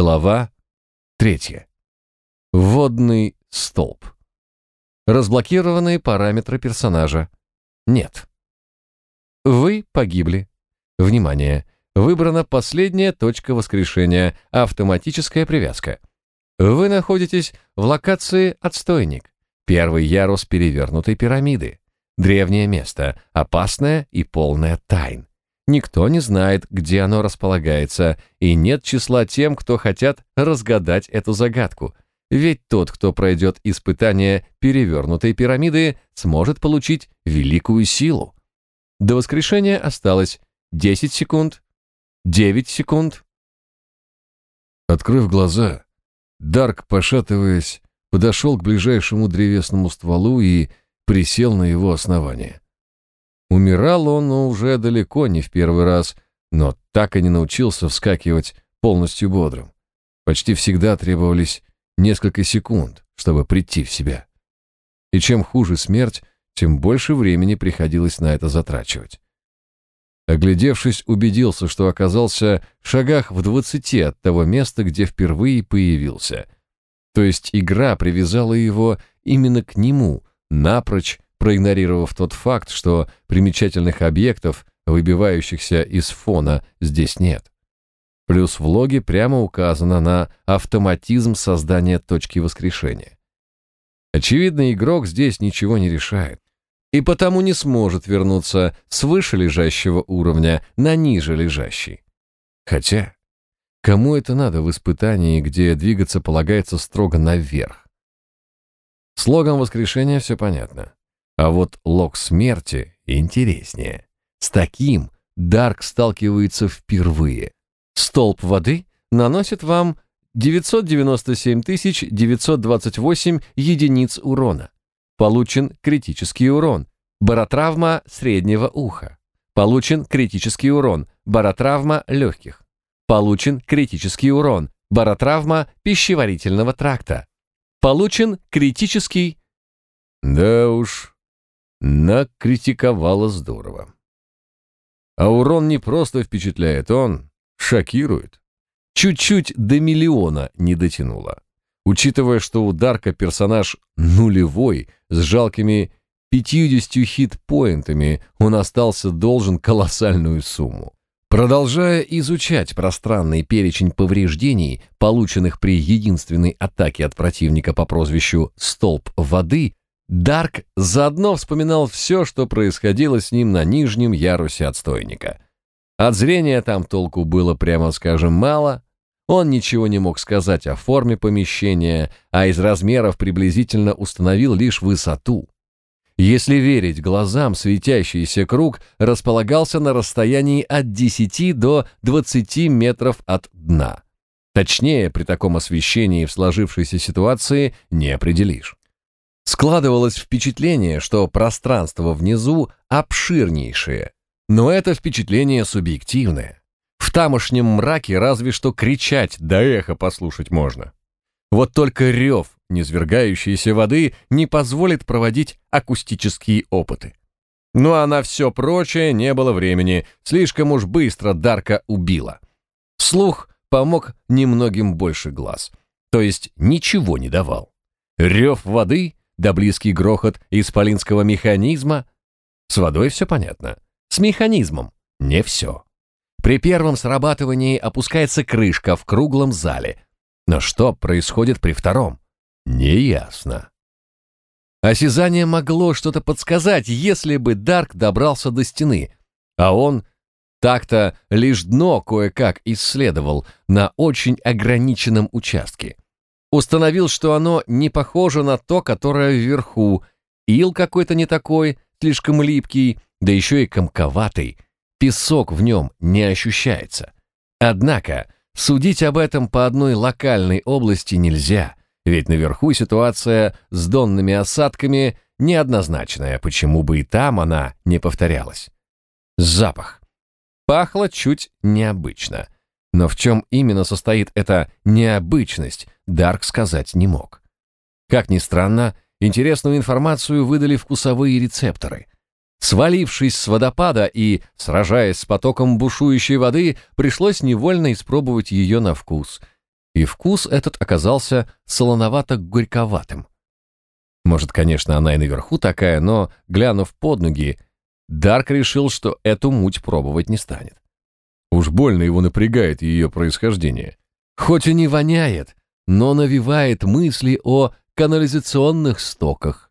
Глава третья. Водный столб. Разблокированные параметры персонажа. Нет. Вы погибли. Внимание! Выбрана последняя точка воскрешения, автоматическая привязка. Вы находитесь в локации «Отстойник», первый ярус перевернутой пирамиды. Древнее место, опасное и полное тайн. Никто не знает, где оно располагается, и нет числа тем, кто хотят разгадать эту загадку. Ведь тот, кто пройдет испытание перевернутой пирамиды, сможет получить великую силу. До воскрешения осталось 10 секунд, 9 секунд. Открыв глаза, Дарк, пошатываясь, подошел к ближайшему древесному стволу и присел на его основание. Умирал он уже далеко не в первый раз, но так и не научился вскакивать полностью бодрым. Почти всегда требовались несколько секунд, чтобы прийти в себя. И чем хуже смерть, тем больше времени приходилось на это затрачивать. Оглядевшись, убедился, что оказался в шагах в двадцати от того места, где впервые появился. То есть игра привязала его именно к нему, напрочь проигнорировав тот факт, что примечательных объектов, выбивающихся из фона, здесь нет. Плюс в логе прямо указано на автоматизм создания точки воскрешения. Очевидно, игрок здесь ничего не решает, и потому не сможет вернуться с выше лежащего уровня на ниже лежащий. Хотя, кому это надо в испытании, где двигаться полагается строго наверх? С логом воскрешения все понятно. А вот лог смерти интереснее. С таким Дарк сталкивается впервые. Столб воды наносит вам 997 928 единиц урона. Получен критический урон. Баротравма среднего уха. Получен критический урон. Баротравма легких. Получен критический урон. Баротравма пищеварительного тракта. Получен критический... Да уж, накритиковала здорово. А урон не просто впечатляет, он шокирует. Чуть-чуть до миллиона не дотянула. Учитывая, что у Дарка персонаж нулевой, с жалкими 50 хит-поинтами, он остался должен колоссальную сумму. Продолжая изучать пространный перечень повреждений, полученных при единственной атаке от противника по прозвищу «Столб воды», Дарк заодно вспоминал все, что происходило с ним на нижнем ярусе отстойника. От зрения там толку было, прямо скажем, мало. Он ничего не мог сказать о форме помещения, а из размеров приблизительно установил лишь высоту. Если верить глазам, светящийся круг располагался на расстоянии от 10 до 20 метров от дна. Точнее, при таком освещении в сложившейся ситуации не определишь. Складывалось впечатление, что пространство внизу обширнейшее. Но это впечатление субъективное. В тамошнем мраке разве что кричать да эхо послушать можно. Вот только рев низвергающейся воды не позволит проводить акустические опыты. Ну а на все прочее не было времени, слишком уж быстро Дарка убила. Слух помог немногим больше глаз, то есть ничего не давал. Рев воды да близкий грохот исполинского механизма. С водой все понятно. С механизмом не все. При первом срабатывании опускается крышка в круглом зале. Но что происходит при втором? Неясно. Осязание могло что-то подсказать, если бы Дарк добрался до стены, а он так-то лишь дно кое-как исследовал на очень ограниченном участке. Установил, что оно не похоже на то, которое вверху. Ил какой-то не такой, слишком липкий, да еще и комковатый. Песок в нем не ощущается. Однако, судить об этом по одной локальной области нельзя, ведь наверху ситуация с донными осадками неоднозначная, почему бы и там она не повторялась. Запах. Пахло чуть необычно — но в чем именно состоит эта необычность, Дарк сказать не мог. Как ни странно, интересную информацию выдали вкусовые рецепторы. Свалившись с водопада и сражаясь с потоком бушующей воды, пришлось невольно испробовать ее на вкус. и вкус этот оказался солоновато-горьковатым. Может, конечно, она и наверху такая, но, глянув под ноги, Дарк решил, что эту муть пробовать не станет. Уж больно его напрягает ее происхождение. Хоть и не воняет, но навевает мысли о канализационных стоках.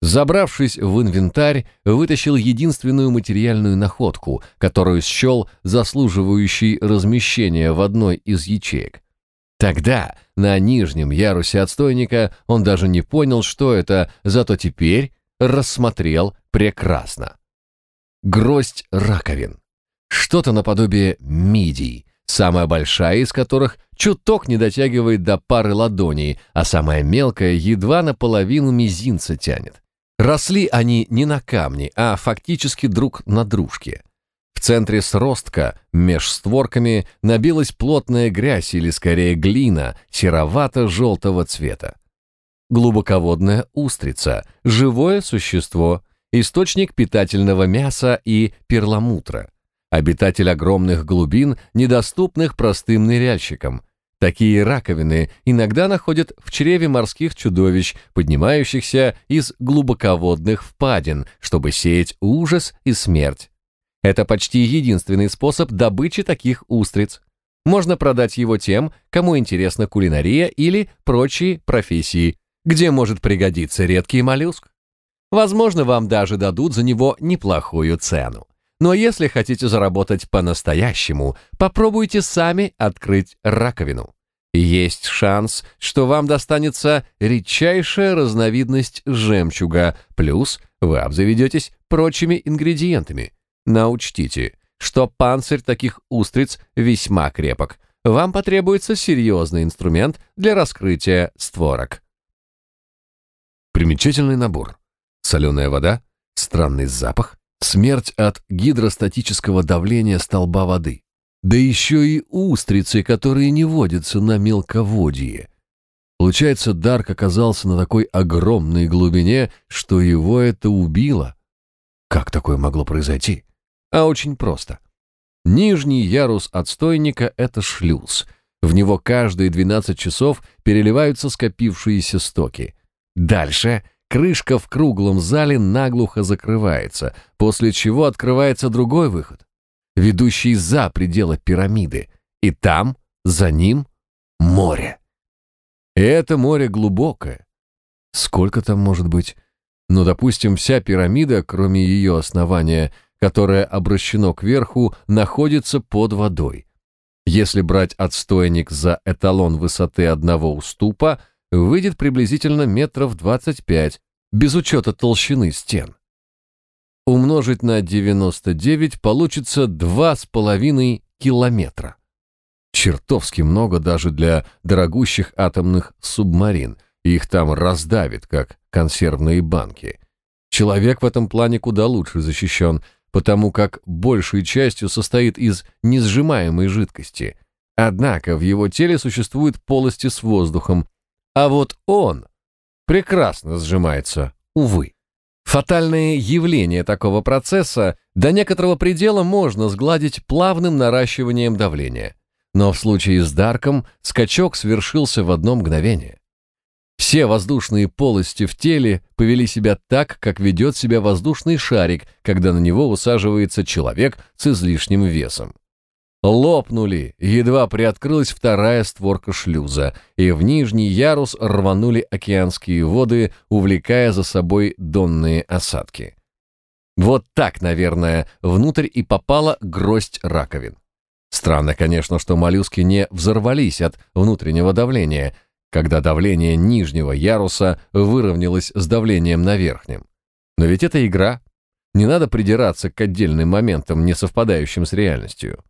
Забравшись в инвентарь, вытащил единственную материальную находку, которую счел заслуживающей размещения в одной из ячеек. Тогда, на нижнем ярусе отстойника, он даже не понял, что это, зато теперь рассмотрел прекрасно. Гроздь раковин. Что-то наподобие мидий, самая большая из которых чуток не дотягивает до пары ладоней, а самая мелкая едва наполовину мизинца тянет. Росли они не на камне, а фактически друг на дружке. В центре сростка, меж створками, набилась плотная грязь или скорее глина серовато-желтого цвета. Глубоководная устрица, живое существо, источник питательного мяса и перламутра, обитатель огромных глубин, недоступных простым ныряльщикам. Такие раковины иногда находят в чреве морских чудовищ, поднимающихся из глубоководных впадин, чтобы сеять ужас и смерть. Это почти единственный способ добычи таких устриц. Можно продать его тем, кому интересна кулинария или прочие профессии, где может пригодиться редкий моллюск. Возможно, вам даже дадут за него неплохую цену. Но если хотите заработать по-настоящему, попробуйте сами открыть раковину. Есть шанс, что вам достанется редчайшая разновидность жемчуга, плюс вы обзаведетесь прочими ингредиентами. Но учтите, что панцирь таких устриц весьма крепок. Вам потребуется серьезный инструмент для раскрытия створок. Примечательный набор. Соленая вода, странный запах, смерть от гидростатического давления столба воды. Да еще и устрицы, которые не водятся на мелководье. Получается, Дарк оказался на такой огромной глубине, что его это убило. Как такое могло произойти? А очень просто. Нижний ярус отстойника — это шлюз. В него каждые 12 часов переливаются скопившиеся стоки. Дальше крышка в круглом зале наглухо закрывается, после чего открывается другой выход, ведущий за пределы пирамиды, и там, за ним, море. И это море глубокое. Сколько там может быть? Ну, допустим, вся пирамида, кроме ее основания, которое обращено кверху, находится под водой. Если брать отстойник за эталон высоты одного уступа, выйдет приблизительно метров 25, без учета толщины стен. Умножить на 99 получится 2,5 километра. Чертовски много даже для дорогущих атомных субмарин, их там раздавит, как консервные банки. Человек в этом плане куда лучше защищен, потому как большей частью состоит из несжимаемой жидкости. Однако в его теле существуют полости с воздухом, а вот он прекрасно сжимается, увы. Фатальное явление такого процесса до некоторого предела можно сгладить плавным наращиванием давления. Но в случае с Дарком скачок свершился в одно мгновение. Все воздушные полости в теле повели себя так, как ведет себя воздушный шарик, когда на него усаживается человек с излишним весом. Лопнули, едва приоткрылась вторая створка шлюза, и в нижний ярус рванули океанские воды, увлекая за собой донные осадки. Вот так, наверное, внутрь и попала гроздь раковин. Странно, конечно, что моллюски не взорвались от внутреннего давления, когда давление нижнего яруса выровнялось с давлением на верхнем. Но ведь это игра. Не надо придираться к отдельным моментам, не совпадающим с реальностью.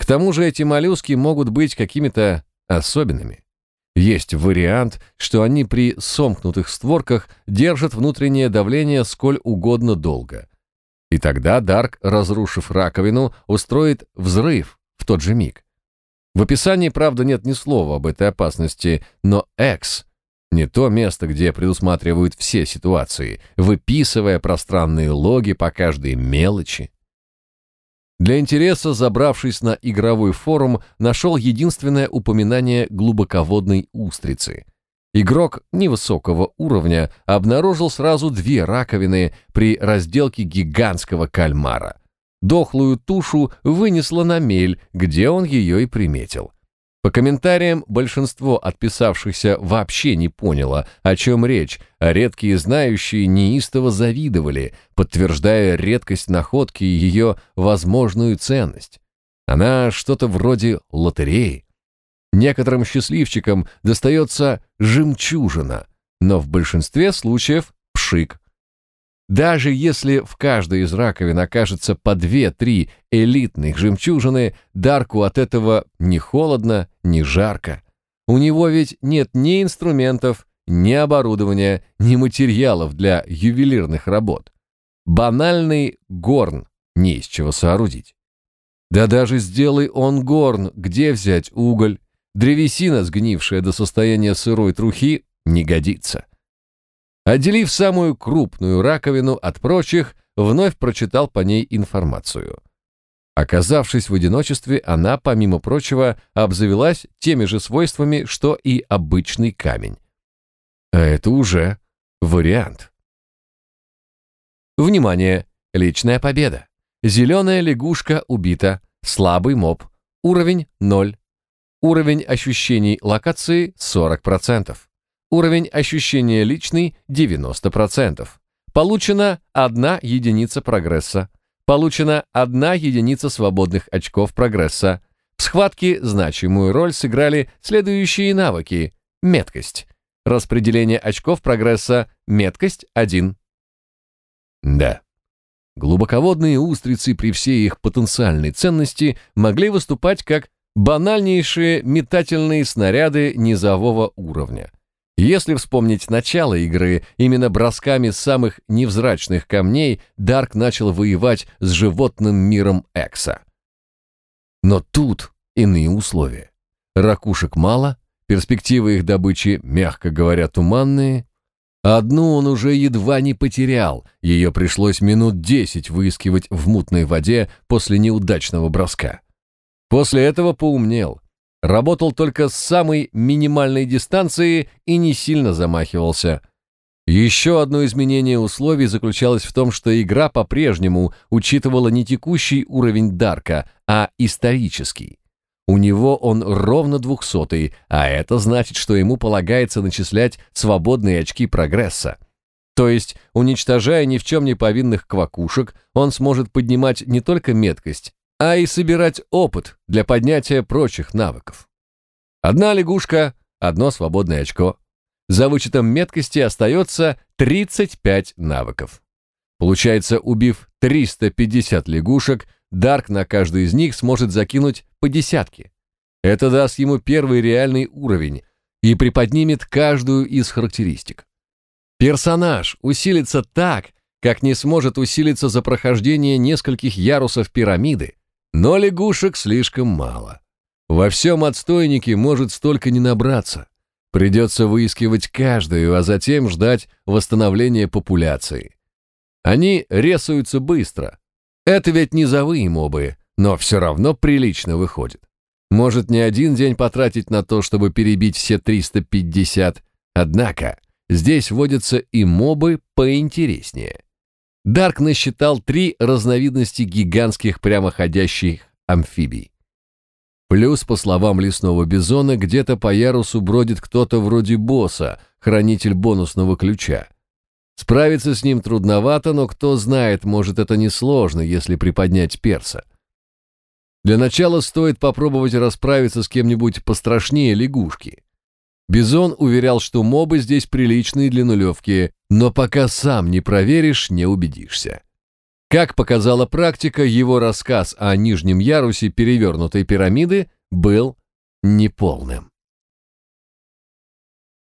К тому же эти моллюски могут быть какими-то особенными. Есть вариант, что они при сомкнутых створках держат внутреннее давление сколь угодно долго. И тогда Дарк, разрушив раковину, устроит взрыв в тот же миг. В описании, правда, нет ни слова об этой опасности, но X — не то место, где предусматривают все ситуации, выписывая пространные логи по каждой мелочи. Для интереса, забравшись на игровой форум, нашел единственное упоминание глубоководной устрицы. Игрок невысокого уровня обнаружил сразу две раковины при разделке гигантского кальмара. Дохлую тушу вынесло на мель, где он ее и приметил. По комментариям, большинство отписавшихся вообще не поняло, о чем речь, а редкие знающие неистово завидовали, подтверждая редкость находки и ее возможную ценность. Она что-то вроде лотереи. Некоторым счастливчикам достается жемчужина, но в большинстве случаев пшик. Даже если в каждой из раковин окажется по две-три элитных жемчужины, Дарку от этого ни холодно, ни жарко. У него ведь нет ни инструментов, ни оборудования, ни материалов для ювелирных работ. Банальный горн не из чего соорудить. Да даже сделай он горн, где взять уголь? Древесина, сгнившая до состояния сырой трухи, не годится. Отделив самую крупную раковину от прочих, вновь прочитал по ней информацию. Оказавшись в одиночестве, она, помимо прочего, обзавелась теми же свойствами, что и обычный камень. А это уже вариант. Внимание! Личная победа. Зеленая лягушка убита. Слабый моб. Уровень 0. Уровень ощущений локации 40%. Уровень ощущения личный 90%. Получена одна единица прогресса. Получена одна единица свободных очков прогресса. В схватке значимую роль сыграли следующие навыки. Меткость. Распределение очков прогресса. Меткость 1. Да. Глубоководные устрицы при всей их потенциальной ценности могли выступать как банальнейшие метательные снаряды низового уровня. Если вспомнить начало игры, именно бросками самых невзрачных камней Дарк начал воевать с животным миром Экса. Но тут иные условия. Ракушек мало, перспективы их добычи, мягко говоря, туманные. Одну он уже едва не потерял, ее пришлось минут десять выискивать в мутной воде после неудачного броска. После этого поумнел, работал только с самой минимальной дистанции и не сильно замахивался. Еще одно изменение условий заключалось в том, что игра по-прежнему учитывала не текущий уровень Дарка, а исторический. У него он ровно двухсотый, а это значит, что ему полагается начислять свободные очки прогресса. То есть, уничтожая ни в чем не повинных квакушек, он сможет поднимать не только меткость, а и собирать опыт для поднятия прочих навыков. Одна лягушка, одно свободное очко. За вычетом меткости остается 35 навыков. Получается, убив 350 лягушек, Дарк на каждый из них сможет закинуть по десятке. Это даст ему первый реальный уровень и приподнимет каждую из характеристик. Персонаж усилится так, как не сможет усилиться за прохождение нескольких ярусов пирамиды, но лягушек слишком мало. Во всем отстойнике может столько не набраться. Придется выискивать каждую, а затем ждать восстановления популяции. Они ресаются быстро. Это ведь низовые мобы, но все равно прилично выходит. Может не один день потратить на то, чтобы перебить все 350, однако здесь водятся и мобы поинтереснее. Дарк насчитал три разновидности гигантских прямоходящих амфибий. Плюс, по словам лесного бизона, где-то по ярусу бродит кто-то вроде босса, хранитель бонусного ключа. Справиться с ним трудновато, но кто знает, может это несложно, если приподнять перса. Для начала стоит попробовать расправиться с кем-нибудь пострашнее лягушки. Бизон уверял, что мобы здесь приличные для нулевки, но пока сам не проверишь, не убедишься. Как показала практика, его рассказ о нижнем ярусе перевернутой пирамиды был неполным.